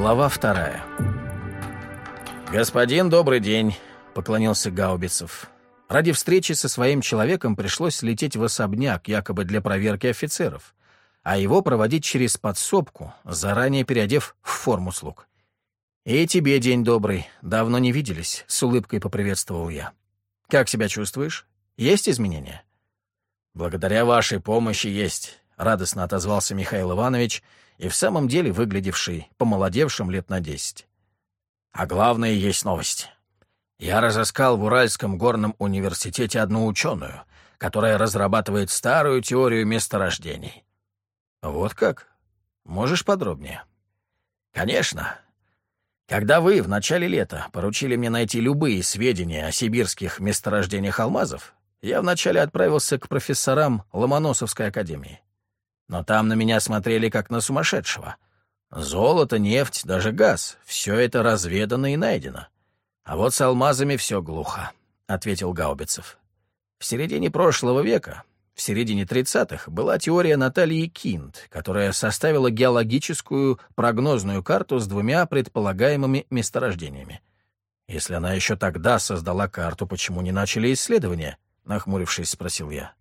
Глава вторая. «Господин, добрый день», — поклонился Гаубицев. Ради встречи со своим человеком пришлось лететь в особняк, якобы для проверки офицеров, а его проводить через подсобку, заранее переодев в форму слуг. «И тебе день добрый. Давно не виделись», — с улыбкой поприветствовал я. «Как себя чувствуешь? Есть изменения?» «Благодаря вашей помощи есть», — радостно отозвался Михаил Иванович, и в самом деле выглядевший помолодевшим лет на десять. «А главное, есть новость. Я разыскал в Уральском горном университете одну ученую, которая разрабатывает старую теорию месторождений». «Вот как? Можешь подробнее?» «Конечно. Когда вы в начале лета поручили мне найти любые сведения о сибирских месторождениях алмазов, я вначале отправился к профессорам Ломоносовской академии. Но там на меня смотрели как на сумасшедшего. Золото, нефть, даже газ — все это разведано и найдено. А вот с алмазами все глухо, — ответил Гаубицев. В середине прошлого века в середине 30-х была теория Натальи Кинт, которая составила геологическую прогнозную карту с двумя предполагаемыми месторождениями. Если она еще тогда создала карту, почему не начали исследования? Нахмурившись, спросил я.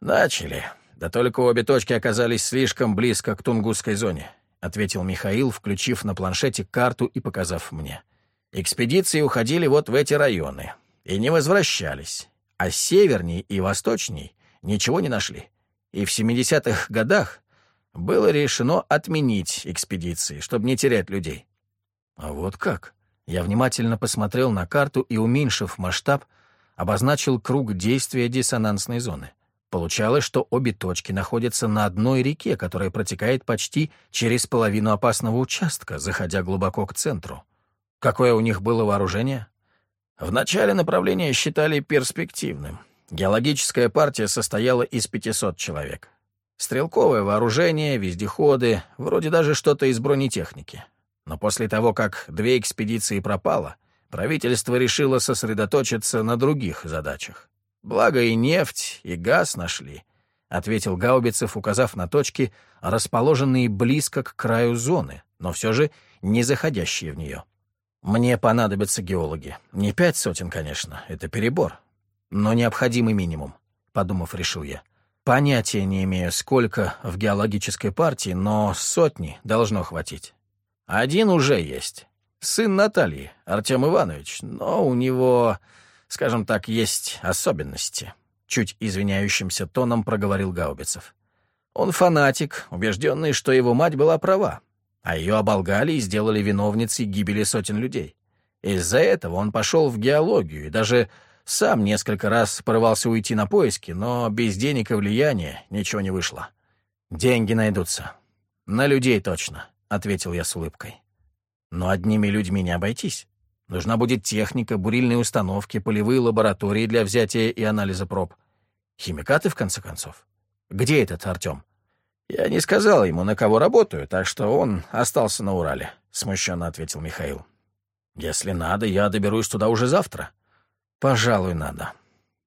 Начали. Да только обе точки оказались слишком близко к Тунгусской зоне, ответил Михаил, включив на планшете карту и показав мне. Экспедиции уходили вот в эти районы и не возвращались, а северней и восточней ничего не нашли. И в 70-х годах было решено отменить экспедиции, чтобы не терять людей. А вот как? Я внимательно посмотрел на карту и, уменьшив масштаб, обозначил круг действия диссонансной зоны. Получалось, что обе точки находятся на одной реке, которая протекает почти через половину опасного участка, заходя глубоко к центру. Какое у них было вооружение? В начале направления считали перспективным. Геологическая партия состояла из 500 человек. Стрелковое вооружение, вездеходы, вроде даже что-то из бронетехники. Но после того, как две экспедиции пропало, правительство решило сосредоточиться на других задачах. Благо и нефть, и газ нашли, — ответил Гаубицев, указав на точки, расположенные близко к краю зоны, но все же не заходящие в нее. Мне понадобятся геологи. Не пять сотен, конечно, это перебор но необходимый минимум», — подумав, решил я. «Понятия не имею, сколько в геологической партии, но сотни должно хватить. Один уже есть. Сын Натальи, Артем Иванович, но у него, скажем так, есть особенности». Чуть извиняющимся тоном проговорил Гаубицев. Он фанатик, убежденный, что его мать была права, а ее оболгали и сделали виновницей гибели сотен людей. Из-за этого он пошел в геологию и даже сам несколько раз порывался уйти на поиски, но без денег и влияния ничего не вышло. «Деньги найдутся. На людей точно», — ответил я с улыбкой. «Но одними людьми не обойтись. Нужна будет техника, бурильные установки, полевые лаборатории для взятия и анализа проб. Химикаты, в конце концов. Где этот Артем?» «Я не сказал ему, на кого работаю, так что он остался на Урале», — смущенно ответил Михаил. «Если надо, я доберусь туда уже завтра. Пожалуй, надо.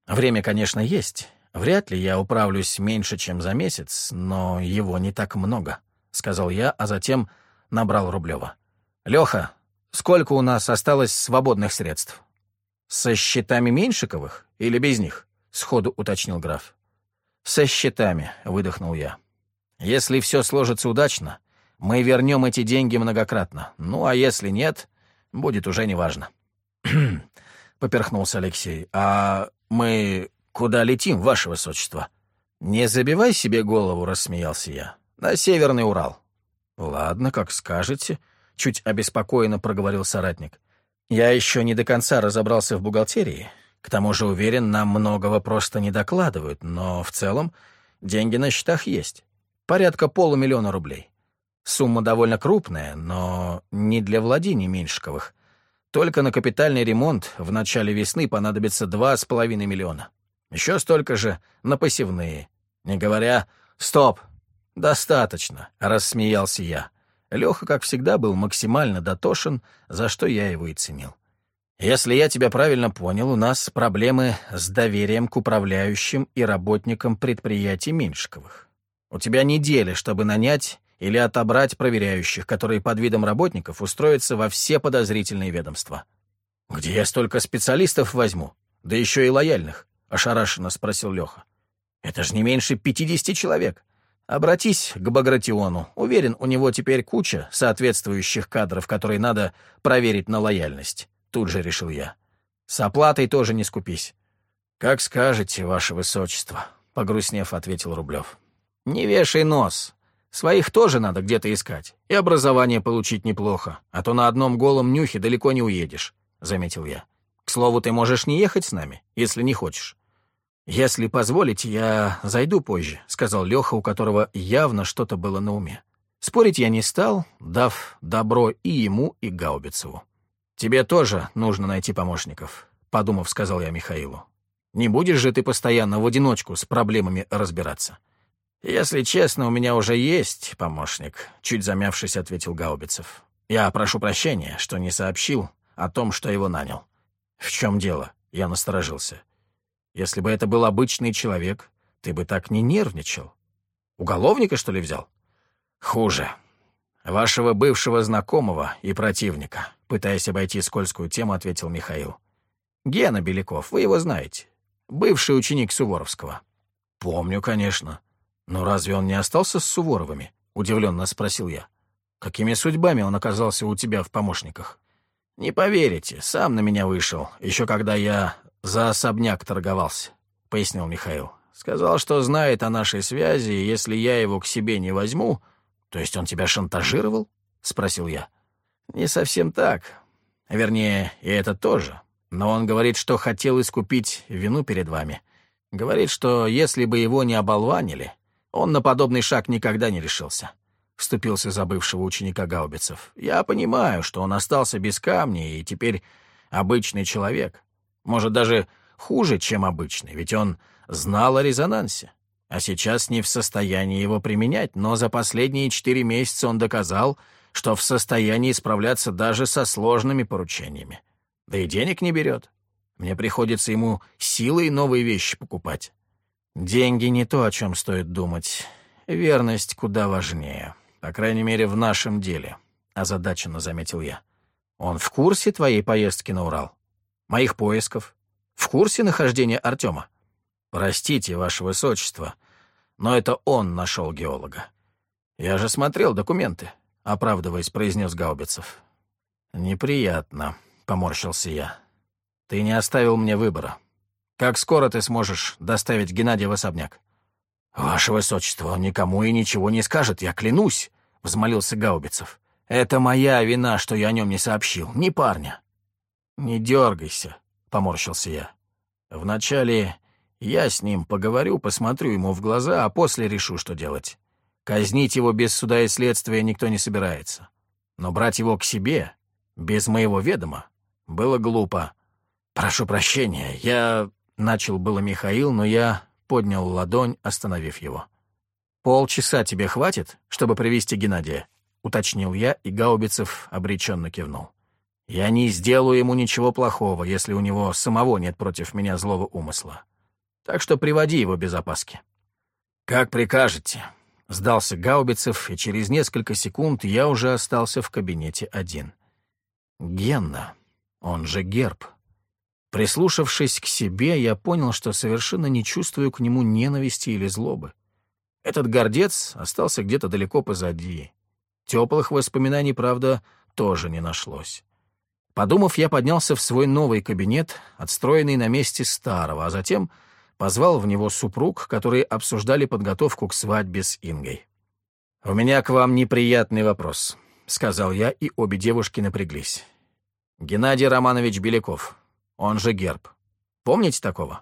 Время, конечно, есть. Вряд ли я управлюсь меньше, чем за месяц, но его не так много, — сказал я, а затем набрал Рублева. Леха, сколько у нас осталось свободных средств? Со счетами Меньшиковых или без них? — сходу уточнил граф. Со счетами, — выдохнул я. Если все сложится удачно, мы вернем эти деньги многократно. Ну, а если нет, будет уже неважно. поперхнулся Алексей. «А мы куда летим, ваше высочество?» «Не забивай себе голову», — рассмеялся я. «На Северный Урал». «Ладно, как скажете», — чуть обеспокоенно проговорил соратник. «Я еще не до конца разобрался в бухгалтерии. К тому же, уверен, нам многого просто не докладывают, но в целом деньги на счетах есть. Порядка полумиллиона рублей. Сумма довольно крупная, но не для владений Меньшиковых. Только на капитальный ремонт в начале весны понадобится два с половиной миллиона. Еще столько же на посевные. Не говоря «Стоп! Достаточно!» — рассмеялся я. Леха, как всегда, был максимально дотошен, за что я его и ценил. «Если я тебя правильно понял, у нас проблемы с доверием к управляющим и работникам предприятий Меньшиковых. У тебя неделя, чтобы нанять или отобрать проверяющих, которые под видом работников устроятся во все подозрительные ведомства. «Где я столько специалистов возьму? Да еще и лояльных», — ошарашенно спросил Леха. «Это же не меньше пятидесяти человек. Обратись к Багратиону. Уверен, у него теперь куча соответствующих кадров, которые надо проверить на лояльность. Тут же решил я. С оплатой тоже не скупись. Как скажете, ваше высочество, — погрустнев ответил Рублев. Не вешай нос. Своих тоже надо где-то искать. И образование получить неплохо, а то на одном голом нюхе далеко не уедешь, — заметил я. К слову, ты можешь не ехать с нами, если не хочешь. «Если позволите, я зайду позже», — сказал Леха, у которого явно что-то было на уме. Спорить я не стал, дав добро и ему, и Гаубицеву. «Тебе тоже нужно найти помощников», — подумав, сказал я Михаилу. «Не будешь же ты постоянно в одиночку с проблемами разбираться?» «Если честно, у меня уже есть помощник», — чуть замявшись, ответил Гаубицев. «Я прошу прощения, что не сообщил о том, что его нанял». «В чем дело?» — я насторожился. Если бы это был обычный человек, ты бы так не нервничал. Уголовника, что ли, взял? Хуже. Вашего бывшего знакомого и противника, пытаясь обойти скользкую тему, ответил Михаил. Гена Беляков, вы его знаете. Бывший ученик Суворовского. Помню, конечно. Но разве он не остался с Суворовыми? Удивленно спросил я. Какими судьбами он оказался у тебя в помощниках? Не поверите, сам на меня вышел, еще когда я «За особняк торговался», — пояснил Михаил. «Сказал, что знает о нашей связи, и если я его к себе не возьму...» «То есть он тебя шантажировал?» — спросил я. «Не совсем так. Вернее, и это тоже. Но он говорит, что хотел искупить вину перед вами. Говорит, что если бы его не оболванили, он на подобный шаг никогда не решился». Вступился за бывшего ученика Гаубицев. «Я понимаю, что он остался без камня и теперь обычный человек. Может, даже хуже, чем обычный, ведь он знал о резонансе, а сейчас не в состоянии его применять, но за последние четыре месяца он доказал, что в состоянии справляться даже со сложными поручениями. Да и денег не берет. Мне приходится ему силой новые вещи покупать. Деньги не то, о чем стоит думать. Верность куда важнее. По крайней мере, в нашем деле, — озадаченно заметил я. Он в курсе твоей поездки на Урал? Моих поисков, в курсе нахождения Артема. Простите, ваше высочество, но это он нашел геолога. Я же смотрел документы, оправдываясь, произнес Гаубицев. Неприятно, поморщился я. Ты не оставил мне выбора. Как скоро ты сможешь доставить Геннадия в особняк? «Ваше высочество, он никому и ничего не скажет, я клянусь», — взмолился Гаубицев. «Это моя вина, что я о нем не сообщил, не парня». «Не дергайся», — поморщился я. «Вначале я с ним поговорю, посмотрю ему в глаза, а после решу, что делать. Казнить его без суда и следствия никто не собирается. Но брать его к себе, без моего ведома, было глупо. Прошу прощения, я...» — начал было Михаил, но я поднял ладонь, остановив его. «Полчаса тебе хватит, чтобы привести Геннадия?» — уточнил я, и Гаубицев обреченно кивнул. Я не сделаю ему ничего плохого, если у него самого нет против меня злого умысла. Так что приводи его без опаски». «Как прикажете», — сдался Гаубицев, и через несколько секунд я уже остался в кабинете один. Генна, он же Герб. Прислушавшись к себе, я понял, что совершенно не чувствую к нему ненависти или злобы. Этот гордец остался где-то далеко позади. Теплых воспоминаний, правда, тоже не нашлось. Подумав, я поднялся в свой новый кабинет, отстроенный на месте старого, а затем позвал в него супруг, которые обсуждали подготовку к свадьбе с Ингой. «У меня к вам неприятный вопрос», — сказал я, и обе девушки напряглись. «Геннадий Романович Беляков, он же Герб. Помните такого?»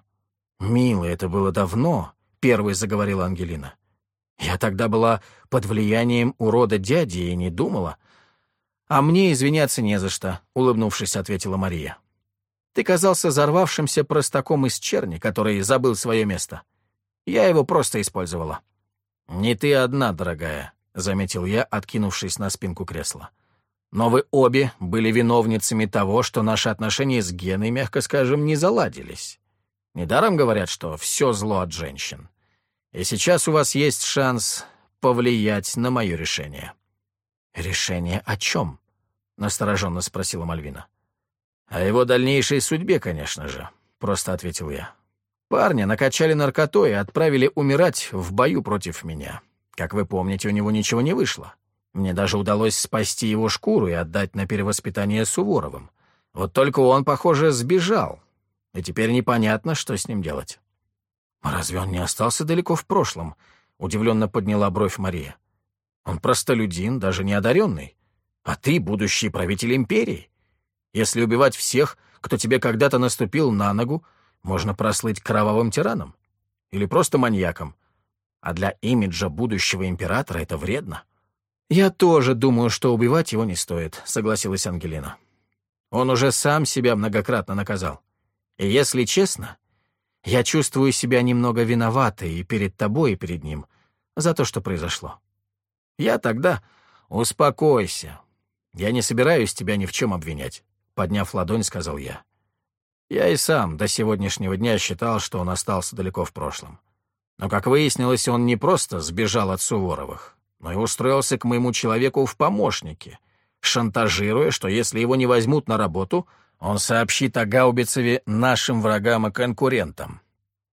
«Милый, это было давно», — первой заговорила Ангелина. «Я тогда была под влиянием урода дяди и не думала, «А мне извиняться не за что», — улыбнувшись, ответила Мария. «Ты казался взорвавшимся простаком из черни, который забыл свое место. Я его просто использовала». «Не ты одна, дорогая», — заметил я, откинувшись на спинку кресла. «Но вы обе были виновницами того, что наши отношения с Геной, мягко скажем, не заладились. Недаром говорят, что все зло от женщин. И сейчас у вас есть шанс повлиять на мое решение». «Решение о чем?» — настороженно спросила Мальвина. «О его дальнейшей судьбе, конечно же», — просто ответил я. «Парня накачали наркотой и отправили умирать в бою против меня. Как вы помните, у него ничего не вышло. Мне даже удалось спасти его шкуру и отдать на перевоспитание Суворовым. Вот только он, похоже, сбежал, и теперь непонятно, что с ним делать». «Разве он не остался далеко в прошлом?» — удивленно подняла бровь Мария. «Он простолюдин, даже не одаренный. А ты — будущий правитель империи. Если убивать всех, кто тебе когда-то наступил на ногу, можно прослыть кровавым тираном. Или просто маньяком. А для имиджа будущего императора это вредно». «Я тоже думаю, что убивать его не стоит», — согласилась Ангелина. «Он уже сам себя многократно наказал. И если честно, я чувствую себя немного виноватой и перед тобой, и перед ним за то, что произошло. Я тогда... Успокойся. Я не собираюсь тебя ни в чем обвинять, — подняв ладонь, сказал я. Я и сам до сегодняшнего дня считал, что он остался далеко в прошлом. Но, как выяснилось, он не просто сбежал от Суворовых, но и устроился к моему человеку в помощнике, шантажируя, что если его не возьмут на работу, он сообщит о Гаубицеве нашим врагам и конкурентам.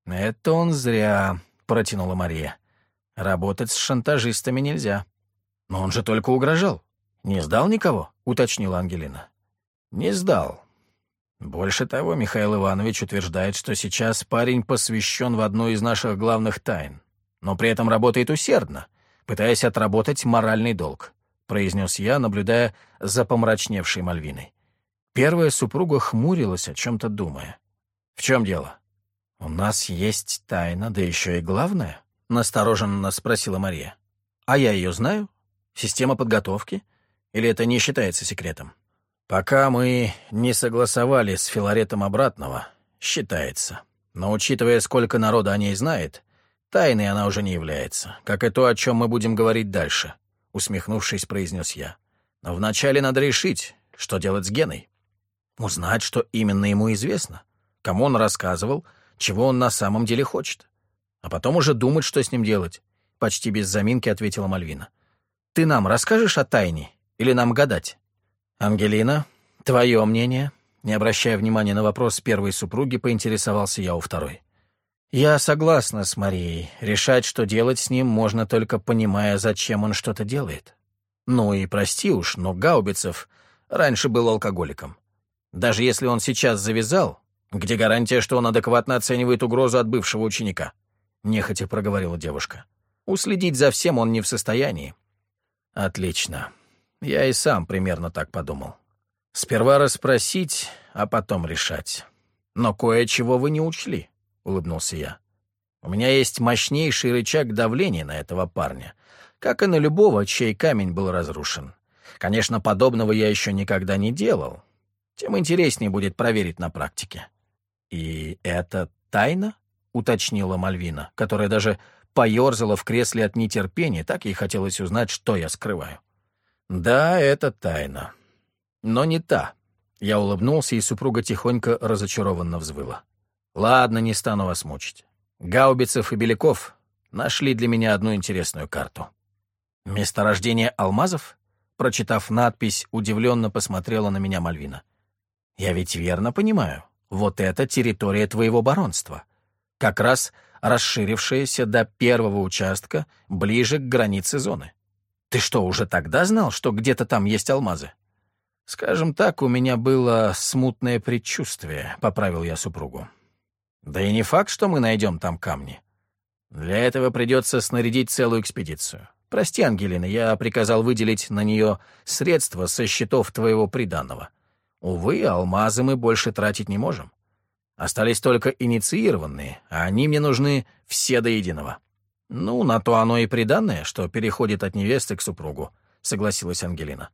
«Это он зря», — протянула Мария. «Работать с шантажистами нельзя». «Но он же только угрожал. Не сдал никого?» — уточнила Ангелина. «Не сдал. Больше того, Михаил Иванович утверждает, что сейчас парень посвящен в одну из наших главных тайн, но при этом работает усердно, пытаясь отработать моральный долг», — произнес я, наблюдая за помрачневшей Мальвиной. Первая супруга хмурилась, о чем-то думая. «В чем дело?» «У нас есть тайна, да еще и главное», — настороженно спросила Мария. «А я ее знаю? Система подготовки? Или это не считается секретом?» «Пока мы не согласовали с Филаретом обратного, считается. Но учитывая, сколько народа о ней знает, тайной она уже не является, как и то, о чем мы будем говорить дальше», — усмехнувшись, произнес я. «Но вначале надо решить, что делать с Геной». Узнать, что именно ему известно, кому он рассказывал, чего он на самом деле хочет. А потом уже думать, что с ним делать. Почти без заминки ответила Мальвина. Ты нам расскажешь о тайне или нам гадать? Ангелина, твое мнение? Не обращая внимания на вопрос первой супруги, поинтересовался я у второй. Я согласна с Марией. Решать, что делать с ним, можно только понимая, зачем он что-то делает. Ну и прости уж, но Гаубицев раньше был алкоголиком. Даже если он сейчас завязал, где гарантия, что он адекватно оценивает угрозу от бывшего ученика? Нехотя проговорила девушка. Уследить за всем он не в состоянии. Отлично. Я и сам примерно так подумал. Сперва расспросить, а потом решать. Но кое-чего вы не учли, улыбнулся я. У меня есть мощнейший рычаг давления на этого парня, как и на любого, чей камень был разрушен. Конечно, подобного я еще никогда не делал, тем интереснее будет проверить на практике. «И это тайна?» — уточнила Мальвина, которая даже поерзала в кресле от нетерпения, так ей хотелось узнать, что я скрываю. «Да, это тайна. Но не та». Я улыбнулся, и супруга тихонько разочарованно взвыла. «Ладно, не стану вас мучить. Гаубицев и Беляков нашли для меня одну интересную карту. Месторождение алмазов?» Прочитав надпись, удивленно посмотрела на меня Мальвина. Я ведь верно понимаю, вот это территория твоего баронства. Как раз расширившаяся до первого участка, ближе к границе зоны. Ты что, уже тогда знал, что где-то там есть алмазы? Скажем так, у меня было смутное предчувствие, — поправил я супругу. Да и не факт, что мы найдем там камни. Для этого придется снарядить целую экспедицию. Прости, Ангелина, я приказал выделить на нее средства со счетов твоего приданного. Увы, алмазы мы больше тратить не можем. Остались только инициированные, а они мне нужны все до единого. Ну, на то оно и приданное, что переходит от невесты к супругу, согласилась Ангелина.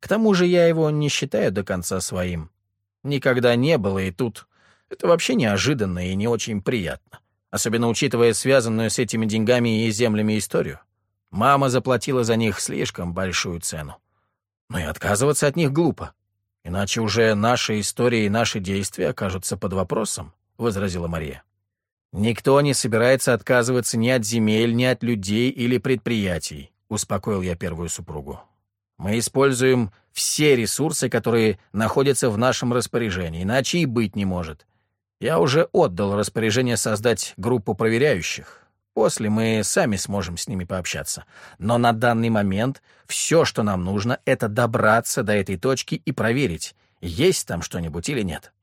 К тому же я его не считаю до конца своим. Никогда не было, и тут это вообще неожиданно и не очень приятно, особенно учитывая связанную с этими деньгами и землями историю. Мама заплатила за них слишком большую цену. Но и отказываться от них глупо. Иначе уже наши истории и наши действия окажутся под вопросом, — возразила Мария. «Никто не собирается отказываться ни от земель, ни от людей или предприятий», — успокоил я первую супругу. «Мы используем все ресурсы, которые находятся в нашем распоряжении, иначе и быть не может. Я уже отдал распоряжение создать группу проверяющих. После мы сами сможем с ними пообщаться. Но на данный момент все, что нам нужно, это добраться до этой точки и проверить, есть там что-нибудь или нет.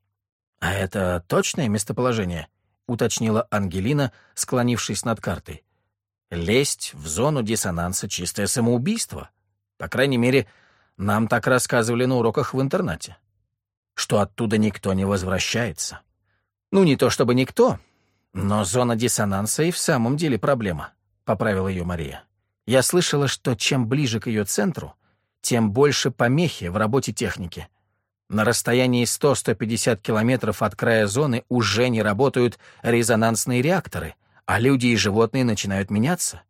«А это точное местоположение?» — уточнила Ангелина, склонившись над картой. «Лезть в зону диссонанса — чистое самоубийство. По крайней мере, нам так рассказывали на уроках в интернате. Что оттуда никто не возвращается. Ну, не то чтобы никто, но зона диссонанса и в самом деле проблема, — поправила ее Мария. Я слышала, что чем ближе к ее центру, тем больше помехи в работе техники. На расстоянии 100-150 километров от края зоны уже не работают резонансные реакторы, а люди и животные начинают меняться.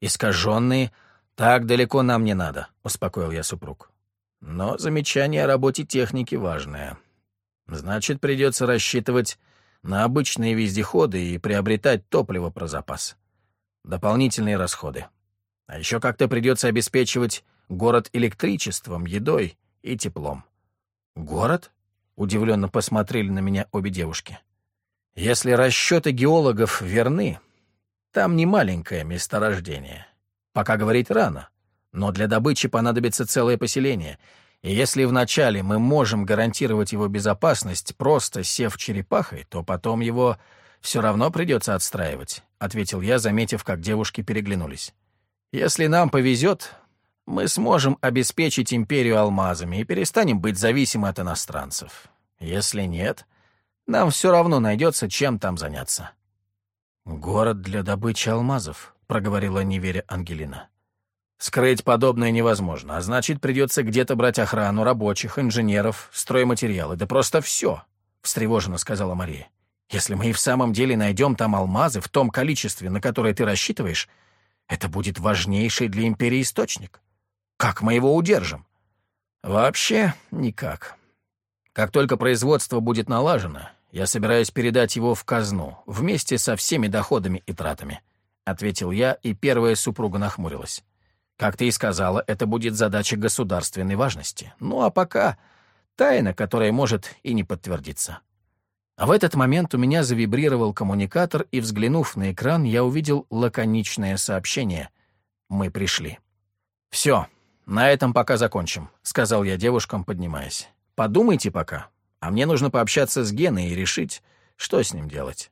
Искаженные «Так далеко нам не надо», — успокоил я супруг. «Но замечание о работе техники важное. Значит, придется рассчитывать на обычные вездеходы и приобретать топливо про запас. Дополнительные расходы. А еще как-то придется обеспечивать город электричеством, едой и теплом. «Город?» — удивленно посмотрели на меня обе девушки. «Если расчеты геологов верны, там не маленькое месторождение. Пока говорить рано, но для добычи понадобится целое поселение — и если вначале мы можем гарантировать его безопасность, просто сев черепахой, то потом его все равно придется отстраивать», — ответил я, заметив, как девушки переглянулись. «Если нам повезет, мы сможем обеспечить империю алмазами и перестанем быть зависимы от иностранцев. Если нет, нам все равно найдется, чем там заняться». «Город для добычи алмазов», — проговорила неверя Ангелина. Скрыть подобное невозможно, а значит, придется где-то брать охрану, рабочих, инженеров, стройматериалы, да просто все, — встревоженно сказала Мария. Если мы и в самом деле найдем там алмазы в том количестве, на которое ты рассчитываешь, это будет важнейший для империи источник. Как мы его удержим? Вообще никак. Как только производство будет налажено, я собираюсь передать его в казну, вместе со всеми доходами и тратами, — ответил я, и первая супруга нахмурилась. Как ты и сказала, это будет задача государственной важности. Ну а пока тайна, которая может и не подтвердиться. А в этот момент у меня завибрировал коммуникатор, и, взглянув на экран, я увидел лаконичное сообщение. «Мы пришли». «Все, на этом пока закончим», — сказал я девушкам, поднимаясь. «Подумайте пока, а мне нужно пообщаться с Геной и решить, что с ним делать».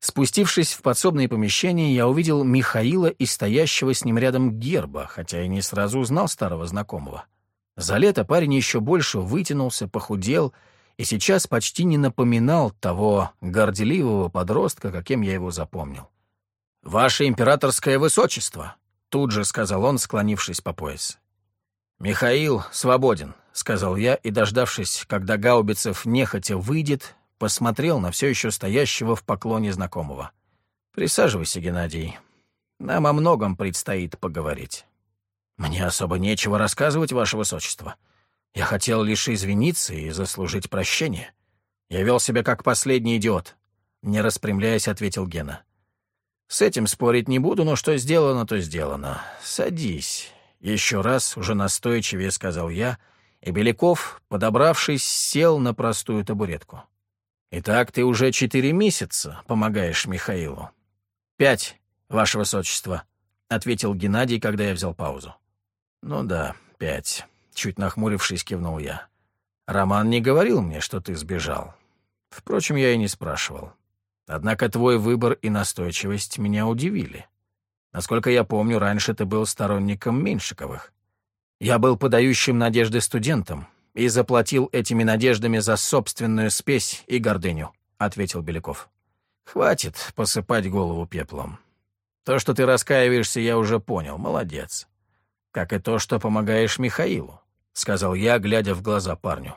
Спустившись в подсобное помещение, я увидел Михаила и стоящего с ним рядом Герба, хотя и не сразу узнал старого знакомого. За лето парень еще больше вытянулся, похудел и сейчас почти не напоминал того горделивого подростка, каким я его запомнил. «Ваше императорское высочество!» — тут же сказал он, склонившись по пояс. «Михаил свободен», — сказал я, и, дождавшись, когда Гаубицев нехотя выйдет, посмотрел на все еще стоящего в поклоне знакомого. «Присаживайся, Геннадий. Нам о многом предстоит поговорить». «Мне особо нечего рассказывать, ваше высочество. Я хотел лишь извиниться и заслужить прощение. Я вел себя как последний идиот», — не распрямляясь, ответил Гена. «С этим спорить не буду, но что сделано, то сделано. Садись». Еще раз, уже настойчивее сказал я, и Беляков, подобравшись, сел на простую табуретку. «Итак, ты уже четыре месяца помогаешь Михаилу». «Пять, ваше высочество», — ответил Геннадий, когда я взял паузу. «Ну да, пять», — чуть нахмурившись, кивнул я. «Роман не говорил мне, что ты сбежал. Впрочем, я и не спрашивал. Однако твой выбор и настойчивость меня удивили. Насколько я помню, раньше ты был сторонником Меньшиковых. Я был подающим надежды студентом, и заплатил этими надеждами за собственную спесь и гордыню», — ответил Беляков. «Хватит посыпать голову пеплом. То, что ты раскаиваешься, я уже понял. Молодец. Как и то, что помогаешь Михаилу», — сказал я, глядя в глаза парню.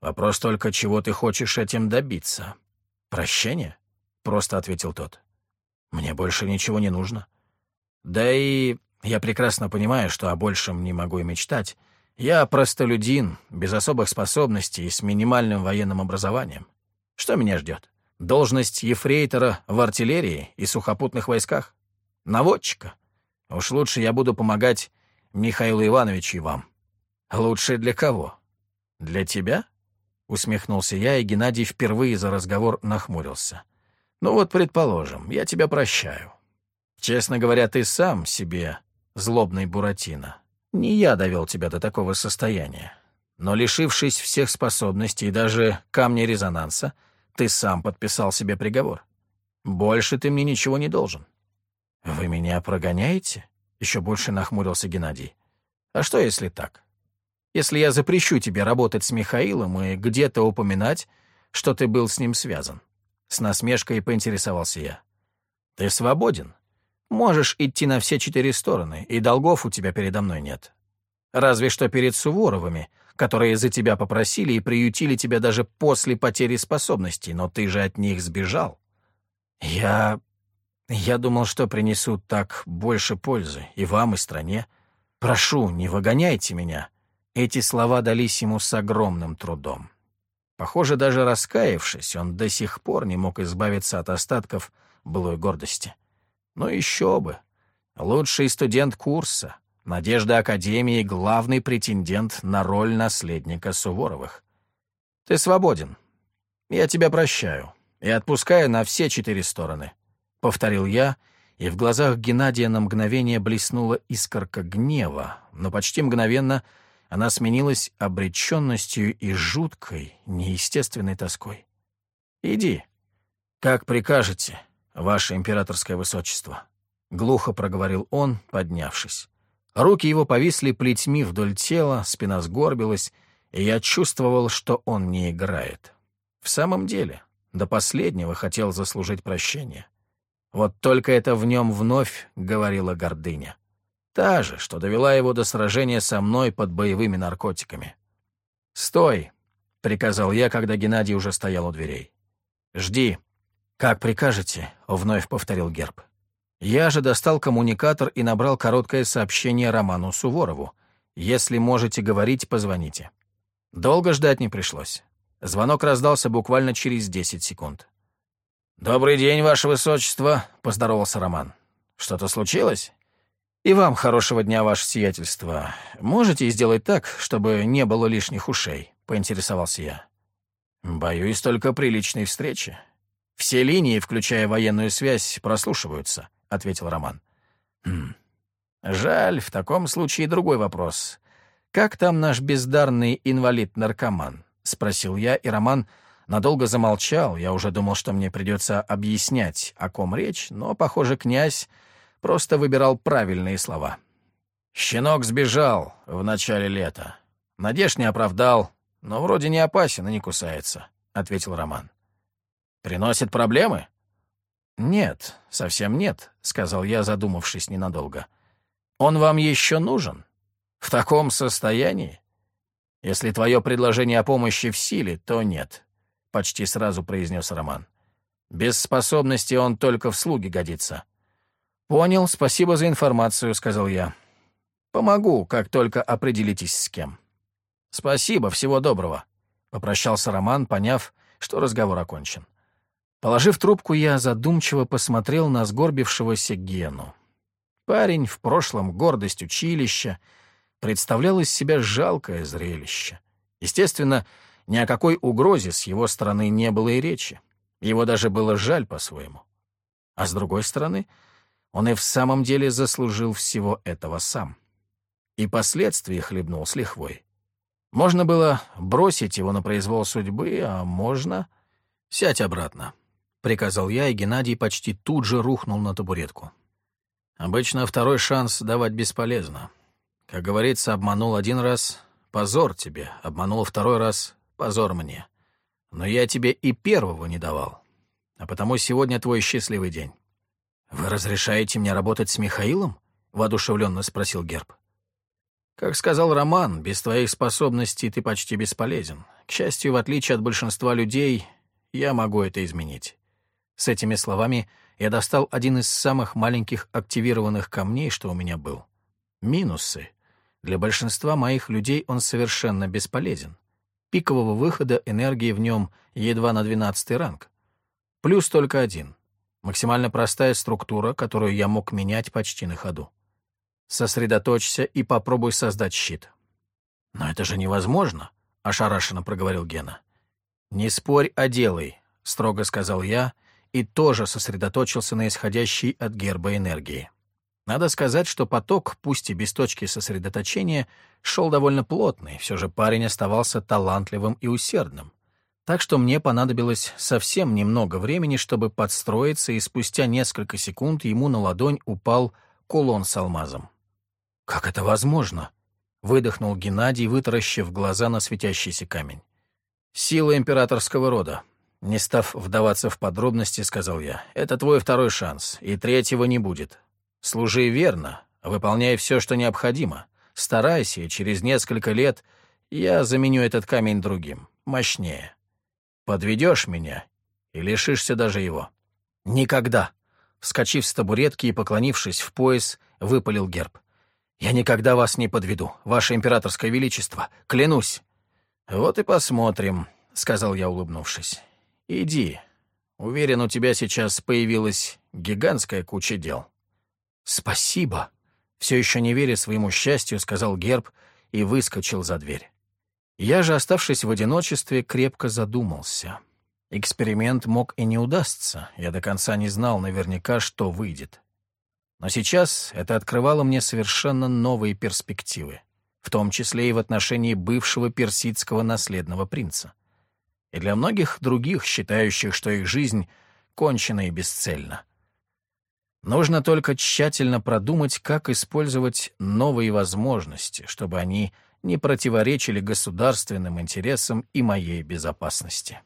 «Вопрос только, чего ты хочешь этим добиться?» «Прощение?» — просто ответил тот. «Мне больше ничего не нужно. Да и я прекрасно понимаю, что о большем не могу и мечтать, я простолюдин, без особых способностей и с минимальным военным образованием. Что меня ждет? Должность ефрейтора в артиллерии и сухопутных войсках? Наводчика? Уж лучше я буду помогать Михаилу Ивановичу и вам. Лучше для кого? Для тебя? Усмехнулся я, и Геннадий впервые за разговор нахмурился. Ну вот, предположим, я тебя прощаю. Честно говоря, ты сам себе злобный Буратино. Не я довел тебя до такого состояния. Но, лишившись всех способностей и даже камня резонанса, ты сам подписал себе приговор. Больше ты мне ничего не должен. Вы меня прогоняете? Еще больше нахмурился Геннадий. А что, если так? Если я запрещу тебе работать с Михаилом и где-то упоминать, что ты был с ним связан? С насмешкой поинтересовался я. Ты свободен. Можешь идти на все четыре стороны, и долгов у тебя передо мной нет. Разве что перед Суворовыми, которые за тебя попросили и приютили тебя даже после потери способностей, но ты же от них сбежал. Я... я думал, что принесут так больше пользы и вам, и стране. Прошу, не выгоняйте меня». Эти слова дались ему с огромным трудом. Похоже, даже раскаявшись, он до сих пор не мог избавиться от остатков былой гордости. Но еще бы. Лучший студент курса, Надежда Академии — главный претендент на роль наследника Суворовых. Ты свободен. Я тебя прощаю и отпускаю на все четыре стороны. Повторил я, и в глазах Геннадия на мгновение блеснула искорка гнева, но почти мгновенно она сменилась обреченностью и жуткой, неестественной тоской. «Иди, как прикажете, ваше императорское высочество», — глухо проговорил он, поднявшись. Руки его повисли плетьми вдоль тела, спина сгорбилась, и я чувствовал, что он не играет. В самом деле, до последнего хотел заслужить прощение. Вот только это в нем вновь говорила гордыня. Та же, что довела его до сражения со мной под боевыми наркотиками. «Стой!» — приказал я, когда Геннадий уже стоял у дверей. «Жди. Как прикажете», — вновь повторил Герб. Я же достал коммуникатор и набрал короткое сообщение Роману Суворову. «Если можете говорить, позвоните». Долго ждать не пришлось. Звонок раздался буквально через 10 секунд. «Добрый день, Ваше Высочество», — поздоровался Роман. «Что-то случилось?» «И вам хорошего дня, Ваше Сиятельство. Можете сделать так, чтобы не было лишних ушей?» — поинтересовался я. «Боюсь только приличной встречи. Все линии, включая военную связь, прослушиваются», — ответил Роман. «Хм. Жаль, в таком случае другой вопрос. Как там наш бездарный инвалид-наркоман?» — спросил я, и Роман надолго замолчал. Я уже думал, что мне придется объяснять, о ком речь, но, похоже, князь просто выбирал правильные слова. «Щенок сбежал в начале лета. Надежд не оправдал, но вроде не опасен и не кусается», — ответил Роман. «Приносит проблемы?» «Нет, совсем нет», — сказал я, задумавшись ненадолго. «Он вам еще нужен? В таком состоянии? Если твое предложение о помощи в силе, то нет», — почти сразу произнес Роман. «Без способности он только в слуги годится». «Понял, спасибо за информацию», — сказал я. «Помогу, как только определитесь с кем». «Спасибо, всего доброго», — попрощался Роман, поняв, что разговор окончен. Положив трубку, я задумчиво посмотрел на сгорбившегося Гену. Парень, в прошлом гордость училища, представлял из себя жалкое зрелище. Естественно, ни о какой угрозе с его стороны не было и речи. Его даже было жаль по-своему. А с другой стороны, он и в самом деле заслужил всего этого сам. И последствия хлебнул с лихвой. Можно было бросить его на произвол судьбы, а можно... Сядь обратно. — приказал я, и Геннадий почти тут же рухнул на табуретку. «Обычно второй шанс давать бесполезно. Как говорится, обманул один раз — позор тебе, обманул второй раз — позор мне. Но я тебе и первого не давал. А потому сегодня твой счастливый день». «Вы разрешаете мне работать с Михаилом?» — воодушевленно спросил Герб. «Как сказал Роман, без твоих способностей ты почти бесполезен. К счастью, в отличие от большинства людей, я могу это изменить». С этими словами я достал один из самых маленьких активированных камней, что у меня был. Минусы. Для большинства моих людей он совершенно бесполезен. Пикового выхода энергии в нем едва на двенадцатый ранг. Плюс только один. Максимально простая структура, которую я мог менять почти на ходу. Сосредоточься и попробуй создать щит. «Но это же невозможно», — ошарашенно проговорил Гена. «Не спорь, а делай», — строго сказал я, и тоже сосредоточился на исходящей от герба энергии. Надо сказать, что поток, пусть и без точки сосредоточения, шел довольно плотный, все же парень оставался талантливым и усердным. Так что мне понадобилось совсем немного времени, чтобы подстроиться, и спустя несколько секунд ему на ладонь упал кулон с алмазом. «Как это возможно?» — выдохнул Геннадий, вытаращив глаза на светящийся камень. «Сила императорского рода», не став вдаваться в подробности, сказал я, «это твой второй шанс, и третьего не будет. Служи верно, выполняй все, что необходимо. Старайся, и через несколько лет я заменю этот камень другим, мощнее. Подведешь меня и лишишься даже его». «Никогда!» Вскочив с табуретки и поклонившись в пояс, выпалил герб. «Я никогда вас не подведу, ваше императорское величество, клянусь!» «Вот и посмотрим», — сказал я, улыбнувшись. «Иди. Уверен, у тебя сейчас появилась гигантская куча дел». «Спасибо», — все еще не веря своему счастью, сказал Герб и выскочил за дверь. Я же, оставшись в одиночестве, крепко задумался. Эксперимент мог и не удастся, я до конца не знал наверняка, что выйдет. Но сейчас это открывало мне совершенно новые перспективы, в том числе и в отношении бывшего персидского наследного принца и для многих других, считающих, что их жизнь кончена и бесцельна. Нужно только тщательно продумать, как использовать новые возможности, чтобы они не противоречили государственным интересам и моей безопасности.